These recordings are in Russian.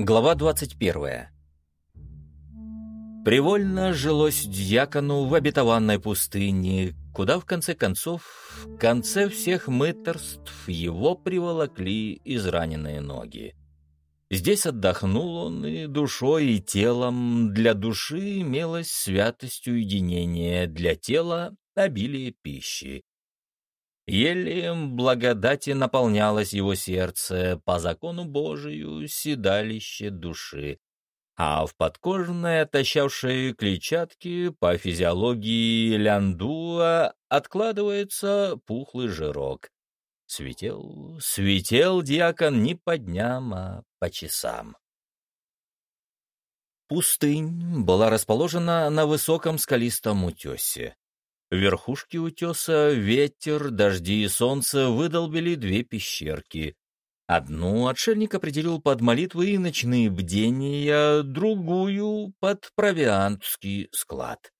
Глава 21. Привольно жилось дьякону в обетованной пустыне, куда, в конце концов, в конце всех мыторств его приволокли израненные ноги. Здесь отдохнул он и душой, и телом. Для души имелось святость уединения, для тела — обилие пищи. Елеем благодати наполнялось его сердце, по закону Божию седалище души, а в подкожной отощавшей клетчатке по физиологии ляндуа откладывается пухлый жирок. Светел, светел дьякон не по дням, а по часам. Пустынь была расположена на высоком скалистом утесе. В верхушке утеса ветер, дожди и солнце выдолбили две пещерки. Одну отшельник определил под молитвы и ночные бдения, другую — под провиантский склад.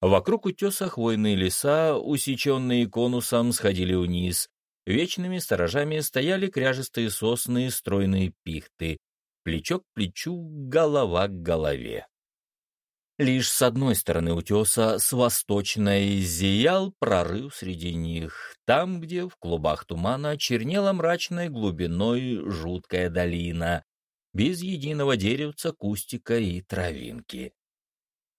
Вокруг утеса хвойные леса, усеченные конусом, сходили вниз. Вечными сторожами стояли кряжестые сосны и стройные пихты, плечо к плечу, голова к голове. Лишь с одной стороны утеса, с восточной, зиял прорыв среди них, там, где в клубах тумана чернела мрачной глубиной жуткая долина, без единого деревца, кустика и травинки.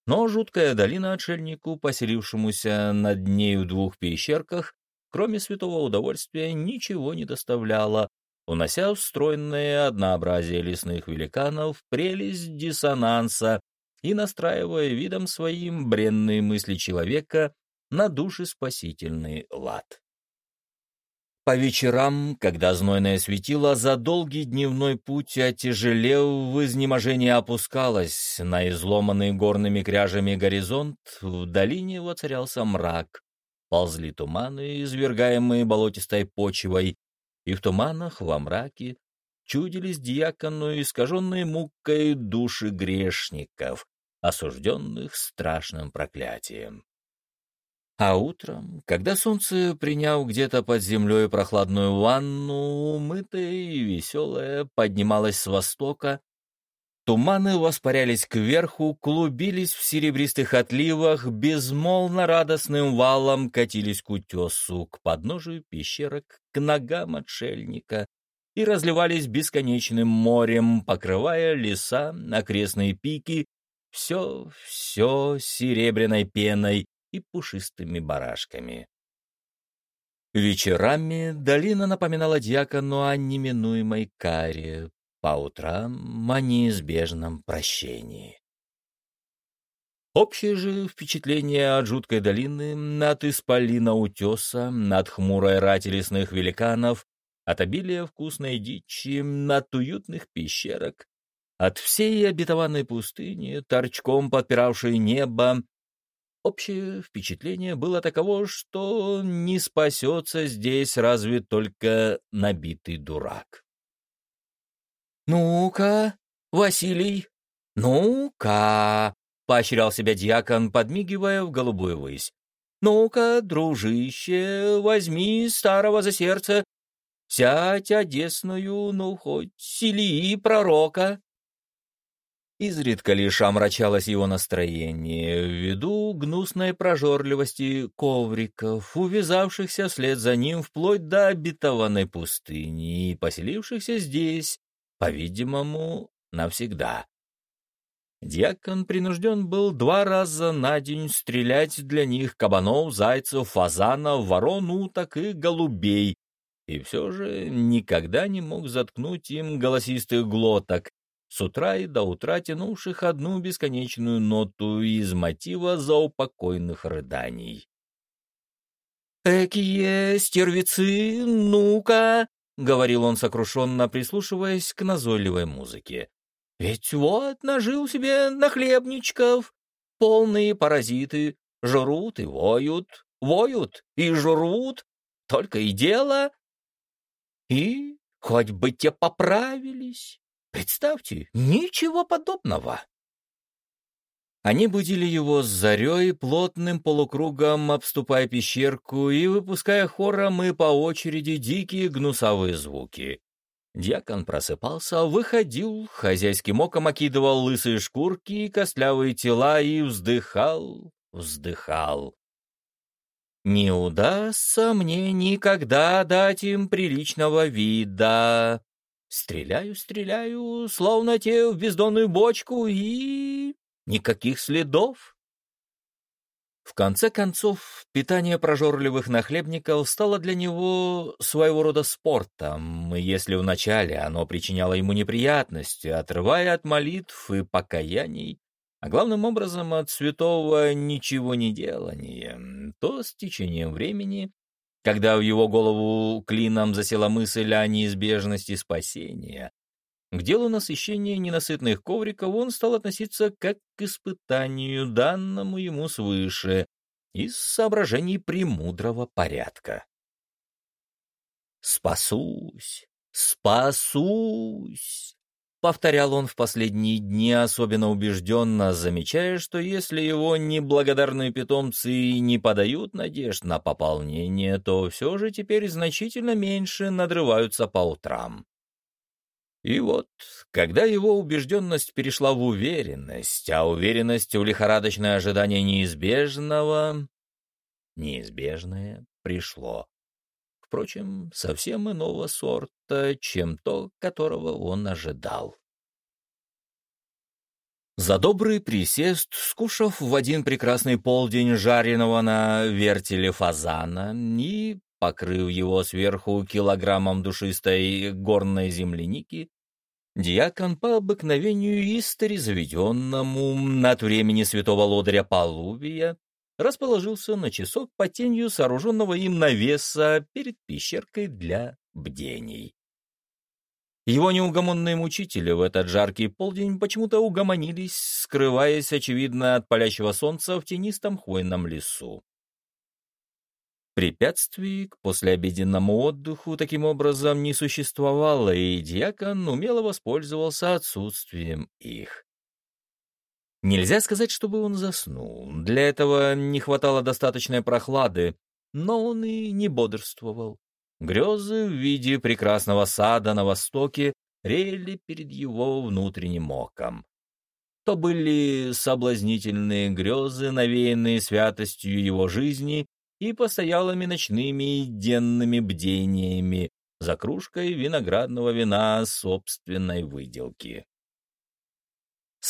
Но жуткая долина отшельнику, поселившемуся над нею в двух пещерках, кроме святого удовольствия, ничего не доставляла, унося встроенное однообразие лесных великанов, прелесть диссонанса, и настраивая видом своим бренные мысли человека на душеспасительный лад. По вечерам, когда знойное светило за долгий дневной путь, отяжелев, в изнеможении опускалось на изломанный горными кряжами горизонт, в долине воцарялся мрак, ползли туманы, извергаемые болотистой почвой, и в туманах, во мраке, чудились дьякону искаженные мукой души грешников, осужденных страшным проклятием. А утром, когда солнце, приняв где-то под землей прохладную ванну, умытая и веселая, поднималось с востока, туманы воспарялись кверху, клубились в серебристых отливах, безмолвно радостным валом катились к утесу, к подножию пещерок, к ногам отшельника и разливались бесконечным морем, покрывая леса, окрестные пики все, все серебряной пеной и пушистыми барашками. Вечерами долина напоминала дьякону о неминуемой каре, по утрам о неизбежном прощении. Общее же впечатление от жуткой долины, от исполина утеса, от хмурой рати лесных великанов, от обилия вкусной дичи, от уютных пещерок, от всей обетованной пустыни, торчком подпиравшей небо, общее впечатление было таково, что не спасется здесь разве только набитый дурак. «Ну-ка, Василий, ну-ка!» — поощрял себя дьякон, подмигивая в голубую высь. «Ну-ка, дружище, возьми старого за сердце, сядь одесную, ну, хоть сели пророка». Изредка лишь омрачалось его настроение ввиду гнусной прожорливости ковриков, увязавшихся вслед за ним вплоть до обетованной пустыни и поселившихся здесь, по-видимому, навсегда. Дьякон принужден был два раза на день стрелять для них кабанов, зайцев, фазанов, ворон, уток и голубей, и все же никогда не мог заткнуть им голосистых глоток, с утра и до утра тянувших одну бесконечную ноту из мотива заупокойных рыданий. «Экие стервицы, ну-ка!» — говорил он сокрушенно, прислушиваясь к назойливой музыке. «Ведь вот нажил себе нахлебничков, полные паразиты, жрут и воют, воют и жрут, только и дело. И хоть бы те поправились, Представьте, ничего подобного. Они будили его с зарей, плотным полукругом обступая пещерку и выпуская хором и по очереди дикие гнусавые звуки. Дьякон просыпался, выходил, хозяйским оком окидывал лысые шкурки и костлявые тела и вздыхал, вздыхал. «Не удастся мне никогда дать им приличного вида. Стреляю, стреляю, словно те в бездонную бочку, и... никаких следов». В конце концов, питание прожорливых нахлебников стало для него своего рода спортом, если вначале оно причиняло ему неприятности, отрывая от молитв и покаяний, а главным образом от святого ничего не делания, то с течением времени, когда в его голову клином засела мысль о неизбежности спасения, к делу насыщения ненасытных ковриков он стал относиться как к испытанию, данному ему свыше, из соображений премудрого порядка. «Спасусь! Спасусь!» — повторял он в последние дни, особенно убежденно, замечая, что если его неблагодарные питомцы не подают надежд на пополнение, то все же теперь значительно меньше надрываются по утрам. И вот, когда его убежденность перешла в уверенность, а уверенность в лихорадочное ожидание неизбежного, неизбежное пришло. Впрочем, совсем иного сорта, чем то, которого он ожидал. За добрый присест, скушав в один прекрасный полдень жареного на вертеле фазана и покрыв его сверху килограммом душистой горной земляники, Диакон по обыкновению истори заведенному от времени святого лодыря Полубия расположился на часок по тенью сооруженного им навеса перед пещеркой для бдений. Его неугомонные мучители в этот жаркий полдень почему-то угомонились, скрываясь, очевидно, от палящего солнца в тенистом хвойном лесу. Препятствий к послеобеденному отдыху таким образом не существовало, и диакон умело воспользовался отсутствием их. Нельзя сказать, чтобы он заснул. Для этого не хватало достаточной прохлады, но он и не бодрствовал. Грезы в виде прекрасного сада на востоке рели перед его внутренним оком. То были соблазнительные грезы, навеянные святостью его жизни и постоялыми ночными и денными бдениями за кружкой виноградного вина собственной выделки.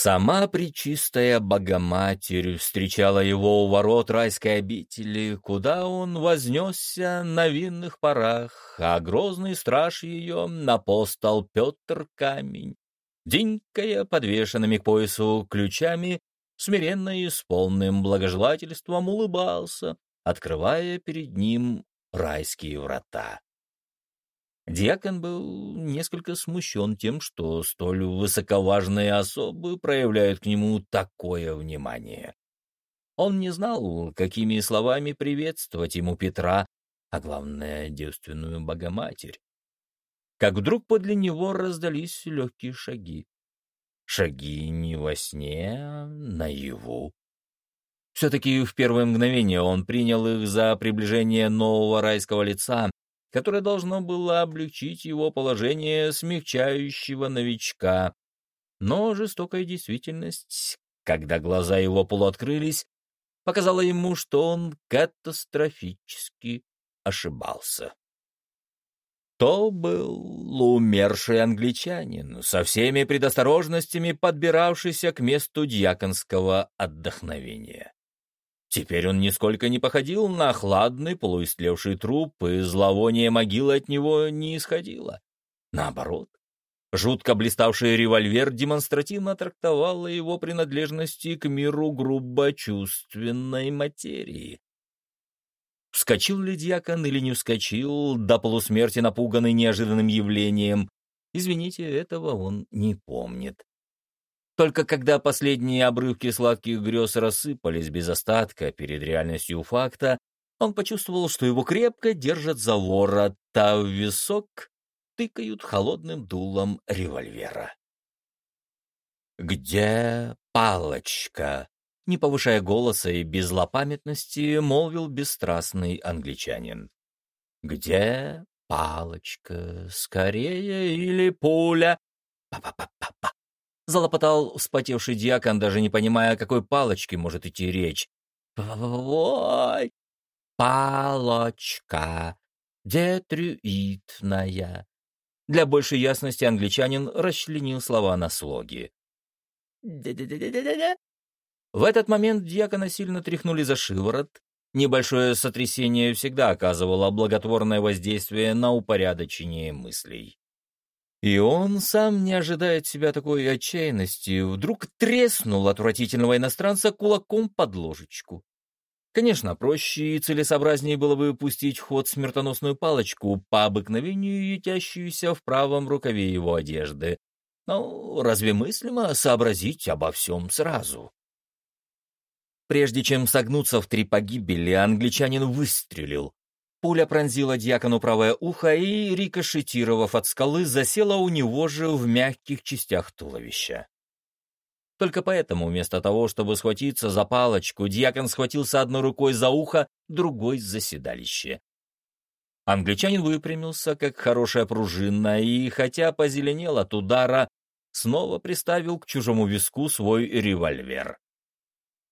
Сама Пречистая Богоматерь встречала его у ворот райской обители, куда он вознесся на винных парах, а грозный страж ее апостол Петр Камень, динькая подвешенными к поясу ключами, смиренно и с полным благожелательством улыбался, открывая перед ним райские врата. Диакон был несколько смущен тем, что столь высоковажные особы проявляют к нему такое внимание. Он не знал, какими словами приветствовать ему Петра, а главное, девственную Богоматерь. Как вдруг подле него раздались легкие шаги. Шаги не во сне, а наяву. Все-таки в первое мгновение он принял их за приближение нового райского лица, которое должно было облегчить его положение смягчающего новичка. Но жестокая действительность, когда глаза его полуоткрылись, показала ему, что он катастрофически ошибался. То был умерший англичанин, со всеми предосторожностями подбиравшийся к месту дьяконского отдохновения. Теперь он нисколько не походил на хладный, полуистлевший труп, и зловоние могилы от него не исходило. Наоборот, жутко блиставший револьвер демонстративно трактовал его принадлежности к миру грубо чувственной материи. Вскочил ли дьякон или не вскочил, до полусмерти напуганный неожиданным явлением, извините, этого он не помнит. Только когда последние обрывки сладких грез рассыпались без остатка перед реальностью факта, он почувствовал, что его крепко держат за ворот, а в висок тыкают холодным дулом револьвера. «Где палочка?» Не повышая голоса и без злопамятности, молвил бесстрастный англичанин. «Где палочка, скорее, или пуля. Па-па-па-па-па. Залопотал вспотевший диакон, даже не понимая, о какой палочке может идти речь. Ой, палочка, детрюитная. Для большей ясности англичанин расчленил слова на слоги. В этот момент дьякона сильно тряхнули за шиворот. Небольшое сотрясение всегда оказывало благотворное воздействие на упорядочение мыслей. И он, сам не ожидает себя такой отчаянности, вдруг треснул отвратительного иностранца кулаком под ложечку. Конечно, проще и целесообразнее было бы пустить в ход смертоносную палочку, по обыкновению ютящуюся в правом рукаве его одежды. Но разве мыслимо сообразить обо всем сразу? Прежде чем согнуться в три погибели, англичанин выстрелил. Пуля пронзила дьякону правое ухо и, рикошетировав от скалы, засела у него же в мягких частях туловища. Только поэтому вместо того, чтобы схватиться за палочку, дьякон схватился одной рукой за ухо, другой — за седалище. Англичанин выпрямился, как хорошая пружина, и, хотя позеленел от удара, снова приставил к чужому виску свой револьвер.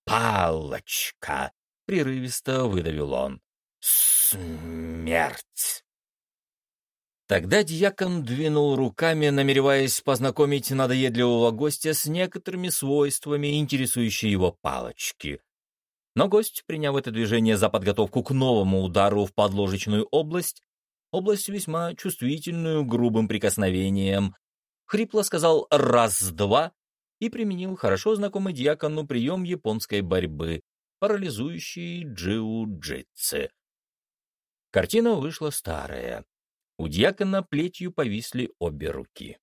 «Палочка!» — прерывисто выдавил он. «Смерть!» Тогда дьякон двинул руками, намереваясь познакомить надоедливого гостя с некоторыми свойствами, интересующей его палочки. Но гость, приняв это движение за подготовку к новому удару в подложечную область, область весьма чувствительную грубым прикосновением, хрипло сказал «раз-два» и применил хорошо знакомый дьякону прием японской борьбы, парализующий джиу-джитсы. Картина вышла старая. У дьякона плетью повисли обе руки.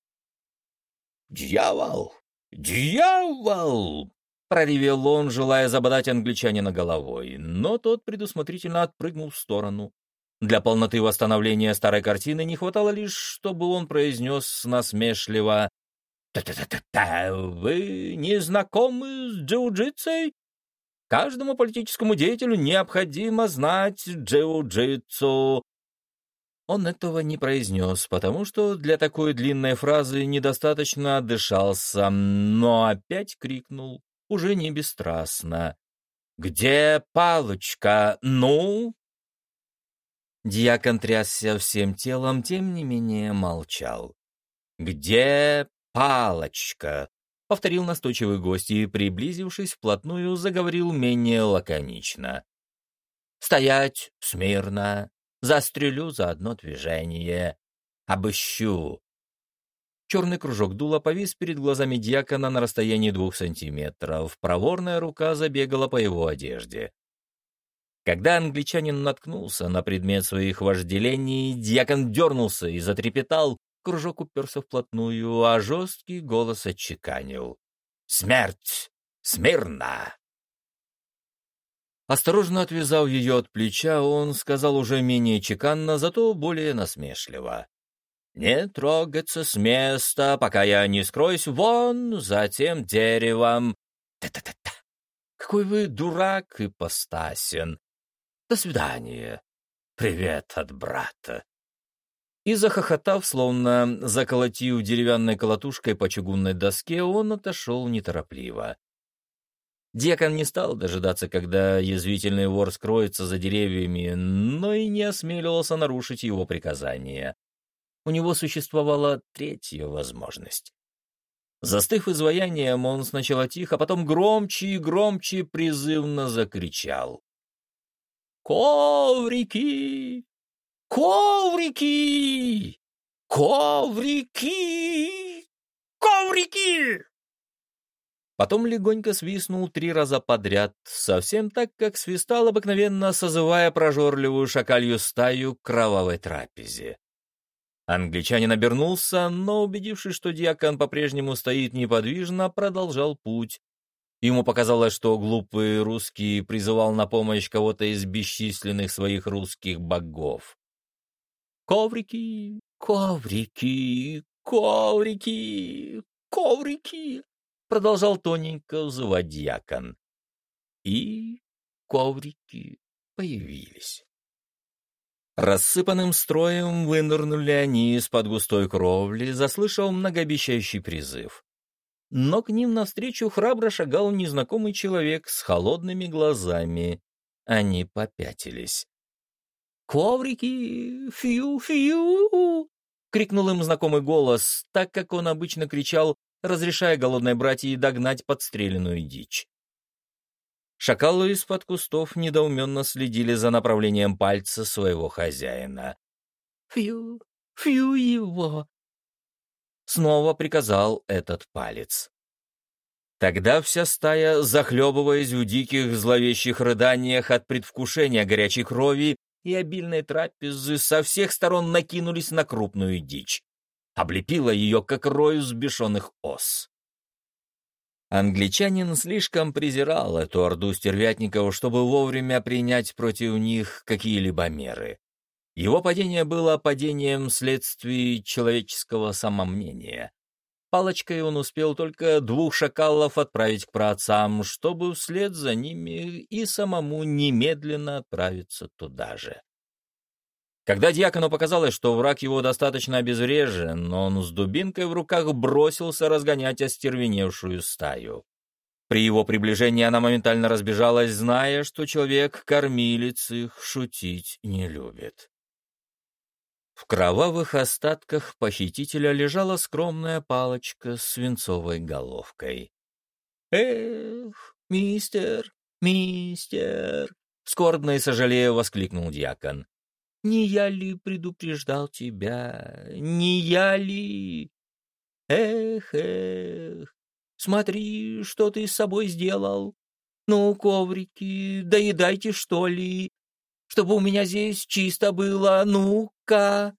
«Дьявол! Дьявол!» — проревел он, желая забодать англичанина головой, но тот предусмотрительно отпрыгнул в сторону. Для полноты восстановления старой картины не хватало лишь, чтобы он произнес насмешливо «Та-та-та-та, вы не знакомы с джиу-джитсой?» Каждому политическому деятелю необходимо знать джиу-джитсу, он этого не произнес, потому что для такой длинной фразы недостаточно отдышался, но опять крикнул, уже не бесстрастно. «Где палочка? Ну?» Дьякон трясся всем телом, тем не менее молчал. «Где палочка?» — повторил настойчивый гость и, приблизившись вплотную, заговорил менее лаконично. «Стоять смирно!» Застрелю за одно движение. Обыщу. Черный кружок дула повис перед глазами дьякона на расстоянии двух сантиметров. Проворная рука забегала по его одежде. Когда англичанин наткнулся на предмет своих вожделений, дьякон дернулся и затрепетал, кружок уперся вплотную, а жесткий голос отчеканил. «Смерть! Смирно!» Осторожно отвязав ее от плеча, он сказал уже менее чеканно, зато более насмешливо. «Не трогаться с места, пока я не скроюсь вон за тем деревом. Та-та-та-та! Какой вы дурак и постасен! До свидания! Привет от брата!» И захохотав, словно заколотив деревянной колотушкой по чугунной доске, он отошел неторопливо. Декан не стал дожидаться, когда язвительный вор скроется за деревьями, но и не осмеливался нарушить его приказание. У него существовала третья возможность. Застыв изваянием, он сначала тихо, а потом громче и громче призывно закричал. «Коврики! Коврики! Коврики! Коврики!» Потом легонько свистнул три раза подряд, совсем так, как свистал обыкновенно, созывая прожорливую шакалью стаю к кровавой трапезе. Англичанин обернулся, но, убедившись, что диакон по-прежнему стоит неподвижно, продолжал путь. Ему показалось, что глупый русский призывал на помощь кого-то из бесчисленных своих русских богов. «Коврики, коврики, коврики, коврики!» продолжал тоненько взывать дьякон. И коврики появились. Рассыпанным строем вынырнули они из-под густой кровли, заслышал многообещающий призыв. Но к ним навстречу храбро шагал незнакомый человек с холодными глазами. Они попятились. «Коврики! Фью-фью!» — крикнул им знакомый голос, так как он обычно кричал, разрешая голодной братье догнать подстреленную дичь. Шакалы из-под кустов недоуменно следили за направлением пальца своего хозяина. «Фью, фью его!» Снова приказал этот палец. Тогда вся стая, захлебываясь в диких зловещих рыданиях от предвкушения горячей крови и обильной трапезы, со всех сторон накинулись на крупную дичь. Облепила ее, как рой взбешенных ос. Англичанин слишком презирал эту орду стервятников, чтобы вовремя принять против них какие-либо меры. Его падение было падением вследствие человеческого самомнения. Палочкой он успел только двух шакалов отправить к праотцам, чтобы вслед за ними и самому немедленно отправиться туда же. Когда дьякону показалось, что враг его достаточно обезврежен, он с дубинкой в руках бросился разгонять остервеневшую стаю. При его приближении она моментально разбежалась, зная, что человек-кормилец их шутить не любит. В кровавых остатках похитителя лежала скромная палочка с свинцовой головкой. «Эх, мистер, мистер!» — скорбно и сожалея воскликнул дьякон. Не я ли предупреждал тебя? Не я ли? Эх, эх, смотри, что ты с собой сделал. Ну, коврики, доедайте, что ли, чтобы у меня здесь чисто было, ну-ка.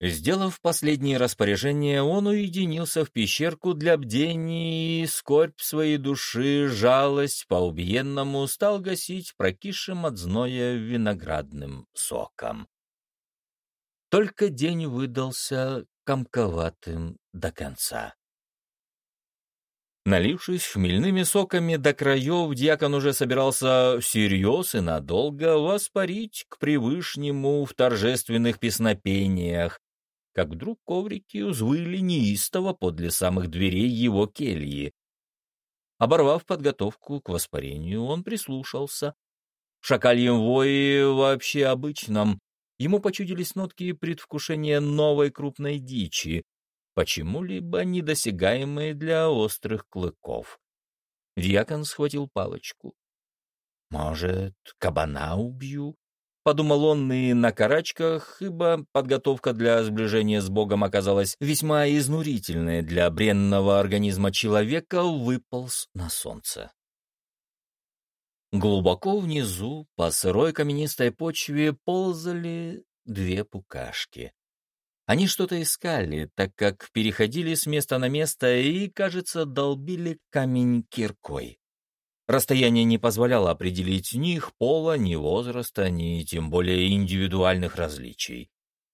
Сделав последнее распоряжение, он уединился в пещерку для бдения и скорбь своей души, жалость по убиенному стал гасить прокисшим от зноя виноградным соком. Только день выдался комковатым до конца. Налившись хмельными соками до краев, дьякон уже собирался всерьез и надолго воспарить к превышнему в торжественных песнопениях, как вдруг коврики узвыли неистово подле самых дверей его кельи. Оборвав подготовку к воспарению, он прислушался. В шакальем вое вообще обычном ему почудились нотки предвкушения новой крупной дичи, почему-либо недосягаемые для острых клыков. Дьякон схватил палочку. «Может, кабана убью?» Подумал он и на карачках, ибо подготовка для сближения с Богом оказалась весьма изнурительной для бренного организма человека, выполз на солнце. Глубоко внизу, по сырой каменистой почве, ползали две пукашки. Они что-то искали, так как переходили с места на место и, кажется, долбили камень киркой. Расстояние не позволяло определить ни их пола, ни возраста, ни тем более индивидуальных различий.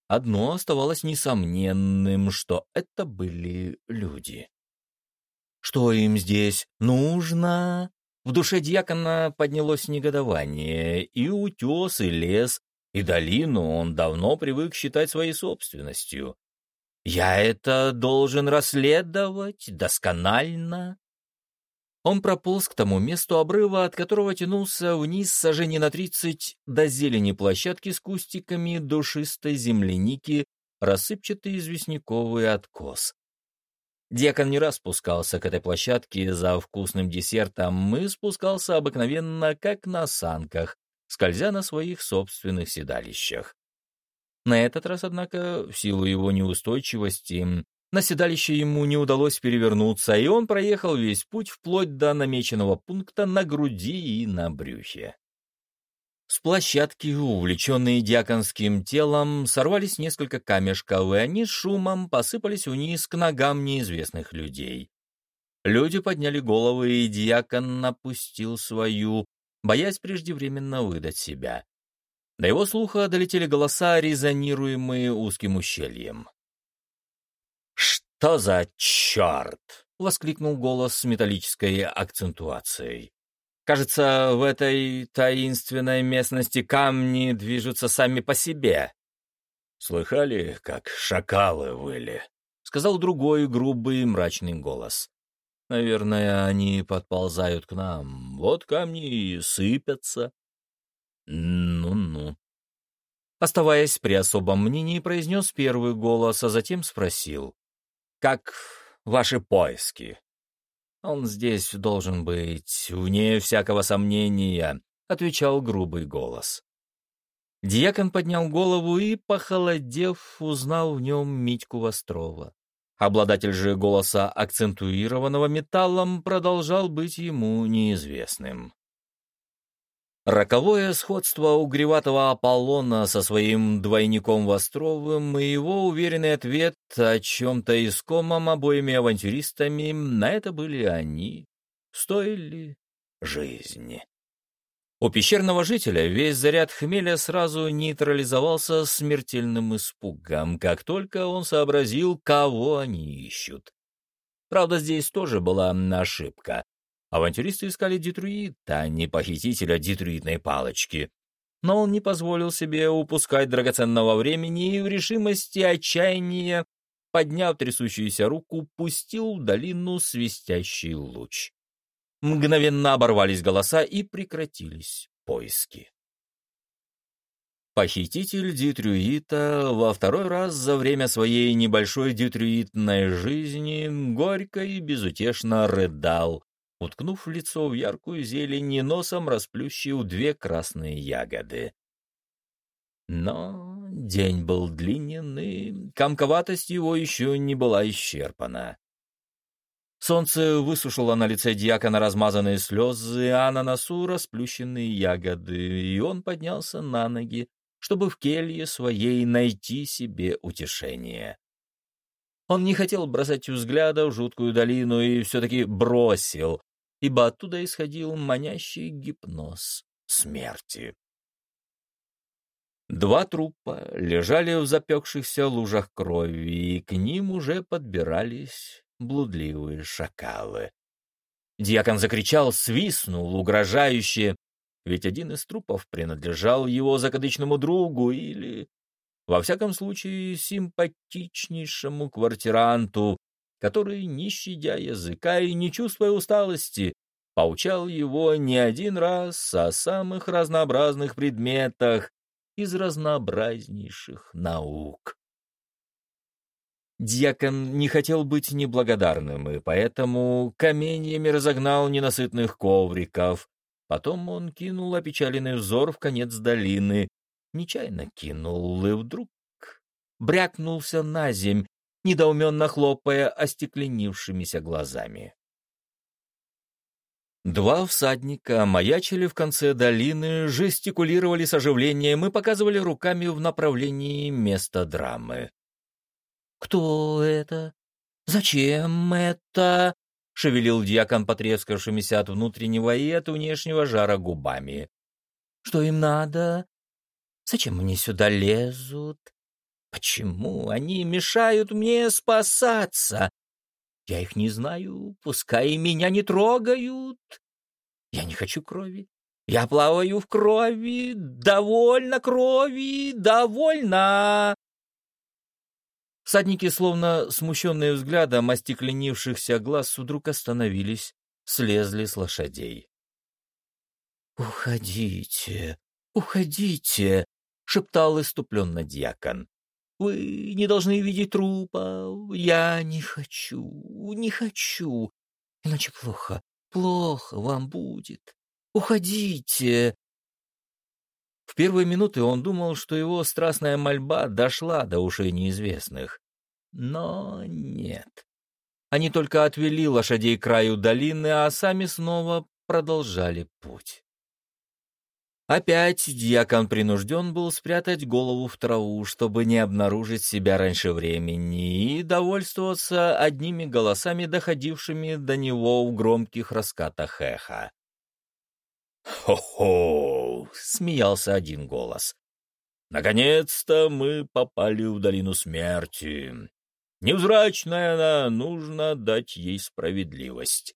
Одно оставалось несомненным, что это были люди. Что им здесь нужно? В душе дьякона поднялось негодование, и утес, и лес, и долину он давно привык считать своей собственностью. Я это должен расследовать досконально, он прополз к тому месту обрыва, от которого тянулся вниз сажений на тридцать до зелени площадки с кустиками душистой земляники, рассыпчатый известняковый откос. Дьякон не раз спускался к этой площадке за вкусным десертом и спускался обыкновенно, как на санках, скользя на своих собственных седалищах. На этот раз, однако, в силу его неустойчивости, на седалище ему не удалось перевернуться, и он проехал весь путь вплоть до намеченного пункта на груди и на брюхе. С площадки, увлеченные дьяконским телом, сорвались несколько камешков, и они шумом посыпались вниз к ногам неизвестных людей. Люди подняли головы, и дьякон напустил свою, боясь преждевременно выдать себя. До его слуха долетели голоса, резонируемые узким ущельем. «Что за черт?» — воскликнул голос с металлической акцентуацией. Кажется, в этой таинственной местности камни движутся сами по себе. Слыхали, как шакалы выли? Сказал другой грубый мрачный голос. Наверное, они подползают к нам. Вот камни и сыпятся. Ну-ну. Оставаясь при особом мнении, произнес первый голос, а затем спросил. «Как ваши поиски?» «Он здесь должен быть, вне всякого сомнения», — отвечал грубый голос. Дьякон поднял голову и, похолодев, узнал в нем Митьку Вострова. Обладатель же голоса, акцентуированного металлом, продолжал быть ему неизвестным. Роковое сходство угреватого Аполлона со своим двойником Востровым и его уверенный ответ о чем-то искомом обоими авантюристами, на это были они, стоили жизни. У пещерного жителя весь заряд хмеля сразу нейтрализовался смертельным испугом, как только он сообразил, кого они ищут. Правда, здесь тоже была ошибка. Авантюристы искали детруита, а не похитителя детруитной палочки. Но он не позволил себе упускать драгоценного времени и в решимости отчаяния, подняв трясущуюся руку, пустил в долину свистящий луч. Мгновенно оборвались голоса и прекратились поиски. Похититель Дитрюита во второй раз за время своей небольшой дитрюитной жизни горько и безутешно рыдал, уткнув лицо в яркую зелень и носом расплющил две красные ягоды. Но день был длинен, и комковатость его еще не была исчерпана. Солнце высушило на лице дьякона размазанные слезы, а на носу расплющенные ягоды, и он поднялся на ноги, чтобы в келье своей найти себе утешение. Он не хотел бросать взгляда в жуткую долину и все-таки бросил, ибо оттуда исходил манящий гипноз смерти. Два трупа лежали в запекшихся лужах крови, и к ним уже подбирались блудливые шакалы. Дьякон закричал, свистнул, угрожающе, ведь один из трупов принадлежал его закадычному другу или, во всяком случае, симпатичнейшему квартиранту, который, не щадя языка и не чувствуя усталости, поучал его не один раз о самых разнообразных предметах из разнообразнейших наук. Дьякон не хотел быть неблагодарным, и поэтому каменьями разогнал ненасытных ковриков. Потом он кинул опечаленный взор в конец долины, нечаянно кинул, и вдруг брякнулся на земь, недоуменно хлопая остекленившимися глазами. Два всадника маячили в конце долины, жестикулировали с оживлением и показывали руками в направлении места драмы. «Кто это? Зачем это?» — шевелил дьякон потрескавшимися от внутреннего и от внешнего жара губами. «Что им надо? Зачем они сюда лезут? Почему они мешают мне спасаться? Я их не знаю, пускай меня не трогают. Я не хочу крови. Я плаваю в крови, довольно крови, довольно. Садники, словно смущенные взглядом остекленившихся глаз, вдруг остановились, слезли с лошадей. «Уходите, уходите!» — шептал иступленно дьякон. «Вы не должны видеть трупа. Я не хочу, не хочу. Иначе плохо, плохо вам будет. Уходите!» В первые минуты он думал, что его страстная мольба дошла до ушей неизвестных. Но нет. Они только отвели лошадей к краю долины, а сами снова продолжали путь. Опять дьякон принужден был спрятать голову в траву, чтобы не обнаружить себя раньше времени и довольствоваться одними голосами, доходившими до него в громких раскатах эха. «Хо-хо!» — смеялся один голос. «Наконец-то мы попали в долину смерти. Невзрачная она, нужно дать ей справедливость».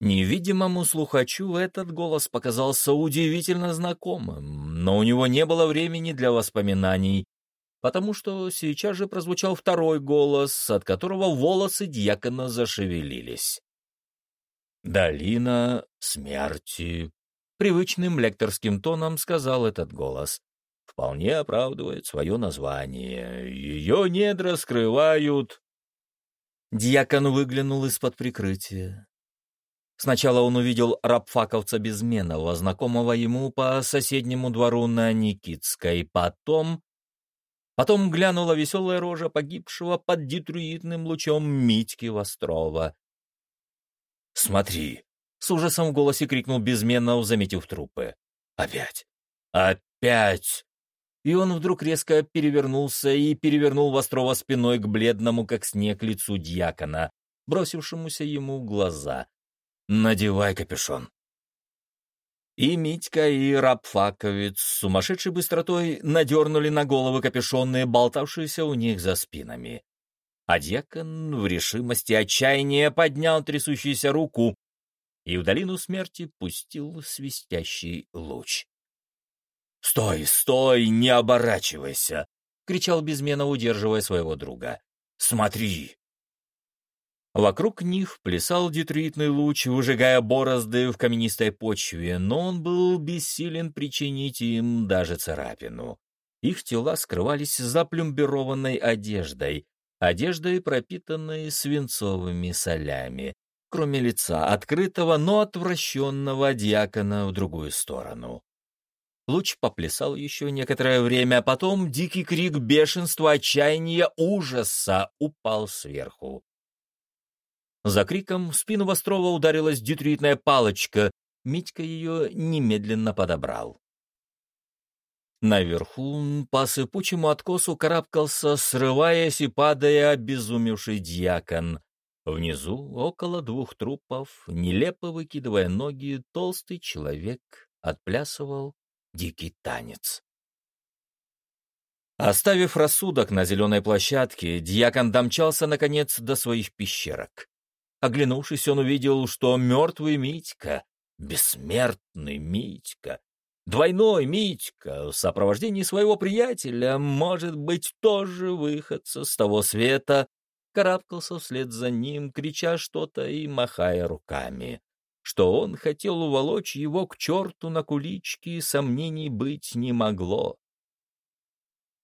Невидимому слухачу этот голос показался удивительно знакомым, но у него не было времени для воспоминаний, потому что сейчас же прозвучал второй голос, от которого волосы дьякона зашевелились. «Долина смерти», — привычным лекторским тоном сказал этот голос. «Вполне оправдывает свое название. Ее недра скрывают...» Дьякон выглянул из-под прикрытия. Сначала он увидел рабфаковца Безменова, знакомого ему по соседнему двору на Никитской, потом... Потом глянула веселая рожа погибшего под детруитным лучом Митьки Вострова. «Смотри!» — с ужасом в голосе крикнул Безменов, заметив трупы. «Опять! Опять!» И он вдруг резко перевернулся и перевернул Вострова спиной к бледному, как снег, лицу дьякона, бросившемуся ему в глаза. Надевай капюшон. И Митька, и Рабфаковец с сумасшедшей быстротой надернули на головы капюшоны, болтавшиеся у них за спинами. А дьякон в решимости отчаяния поднял трясущуюся руку и в долину смерти пустил свистящий луч. «Стой, стой, не оборачивайся!» — кричал безменно, удерживая своего друга. «Смотри, Вокруг них плясал детритный луч, выжигая борозды в каменистой почве, но он был бессилен причинить им даже царапину. Их тела скрывались за плюмбированной одеждой, одеждой, пропитанной свинцовыми солями, кроме лица, открытого, но отвращенного диакона в другую сторону. Луч поплясал еще некоторое время, а потом дикий крик бешенства, отчаяния, ужаса упал сверху. За криком в спину Вострова ударилась детритная палочка. Митька ее немедленно подобрал. Наверху по сыпучему откосу карабкался, срываясь и падая, обезумевший дьякон. Внизу, около двух трупов, нелепо выкидывая ноги, толстый человек отплясывал дикий танец. Оставив рассудок на зеленой площадке, дьякон домчался, наконец, до своих пещерок. Оглянувшись, он увидел, что мертвый Митька, бессмертный Митька, двойной Митька в сопровождении своего приятеля, может быть, тоже выходца с того света, карабкался вслед за ним, крича что-то и махая руками. Что он хотел уволочь его к черту на кулички, сомнений быть не могло.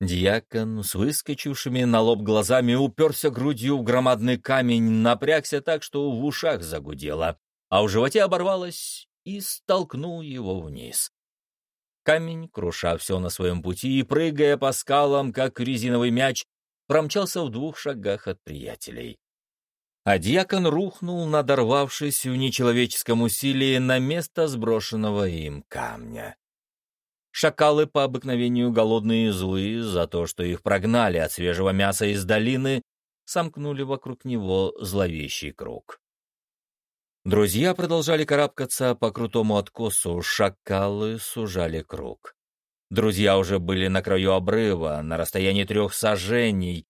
Дьякон с выскочившими на лоб глазами уперся грудью в громадный камень, напрягся так, что в ушах загудело, а в животе оборвалось и столкнул его вниз. Камень, круша все на своем пути и прыгая по скалам, как резиновый мяч, промчался в двух шагах от приятелей. А дьякон рухнул, надорвавшись в нечеловеческом усилии на место сброшенного им камня. Шакалы по обыкновению голодные и злые за то, что их прогнали от свежего мяса из долины, сомкнули вокруг него зловещий круг. Друзья продолжали карабкаться по крутому откосу, шакалы сужали круг. Друзья уже были на краю обрыва, на расстоянии трех сажений.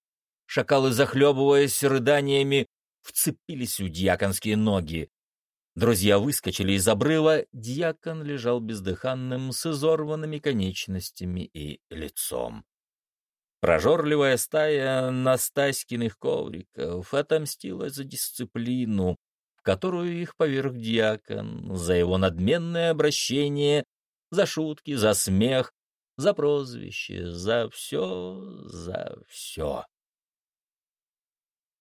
Шакалы, захлебываясь рыданиями, вцепились в дьяконские ноги. Друзья выскочили из обрыва, дьякон лежал бездыханным, с изорванными конечностями и лицом. Прожорливая стая Настаськиных ковриков отомстила за дисциплину, которую их поверг дьякон, за его надменное обращение, за шутки, за смех, за прозвище, за все, за все.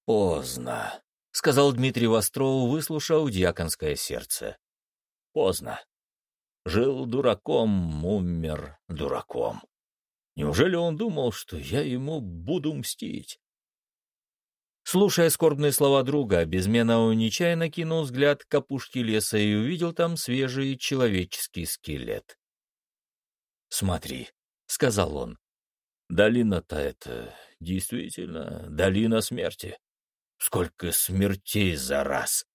Поздно. — сказал Дмитрий Востров, выслушав дьяконское сердце. «Поздно. Жил дураком, умер дураком. Неужели он думал, что я ему буду мстить?» Слушая скорбные слова друга, Безменов нечаянно кинул взгляд к опушке леса и увидел там свежий человеческий скелет. «Смотри», — сказал он, — «долина-то это действительно долина смерти. Сколько смертей за раз!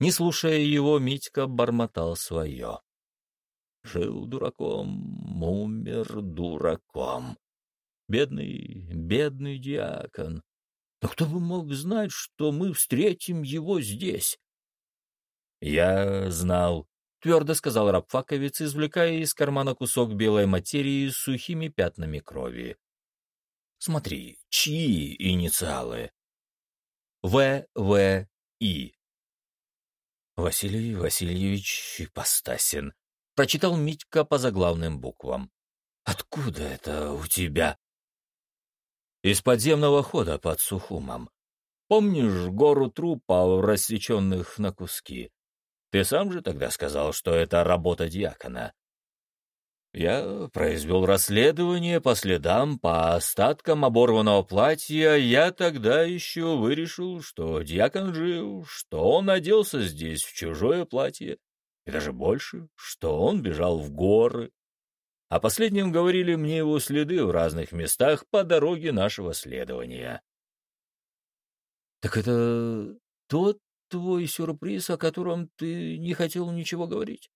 Не слушая его, Митька бормотал свое. Жил дураком, умер дураком. Бедный, бедный диакон. Но кто бы мог знать, что мы встретим его здесь? «Я знал», — твердо сказал рабфаковец, извлекая из кармана кусок белой материи с сухими пятнами крови. «Смотри, чьи инициалы?» В. В. И. Василий Васильевич Ипостасин. Прочитал Митька по заглавным буквам. «Откуда это у тебя?» «Из подземного хода под Сухумом. Помнишь гору трупов, рассеченных на куски? Ты сам же тогда сказал, что это работа дьякона. Я произвел расследование по следам, по остаткам оборванного платья. Я тогда еще вырешил, что дьякон жив, что он оделся здесь в чужое платье, и даже больше, что он бежал в горы. О последнем говорили мне его следы в разных местах по дороге нашего следования. Так это тот твой сюрприз, о котором ты не хотел ничего говорить?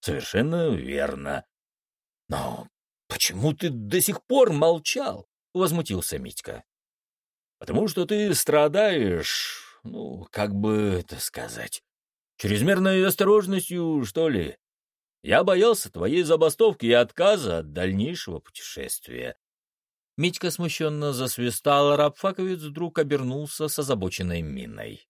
Совершенно верно. «Но почему ты до сих пор молчал?» — возмутился Митька. «Потому что ты страдаешь, ну, как бы это сказать, чрезмерной осторожностью, что ли. Я боялся твоей забастовки и отказа от дальнейшего путешествия». Митька смущенно засвистал, а Рабфаковец вдруг обернулся с озабоченной миной.